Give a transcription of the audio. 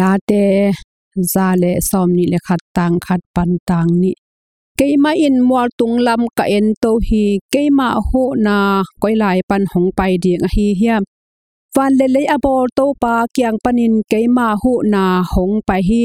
ลาเตซาเลซอมนี่เลขัดตังขัดปันตังนี่เกยมาอินมัวตุงลำกะเอ็นโตฮีเกยมาโหนาก้อยลายปันหงไปเดียงฮีเฮียมฟันเลเลยอบอโตปาเกียงปันินเกยมาโหนาหงไปฮี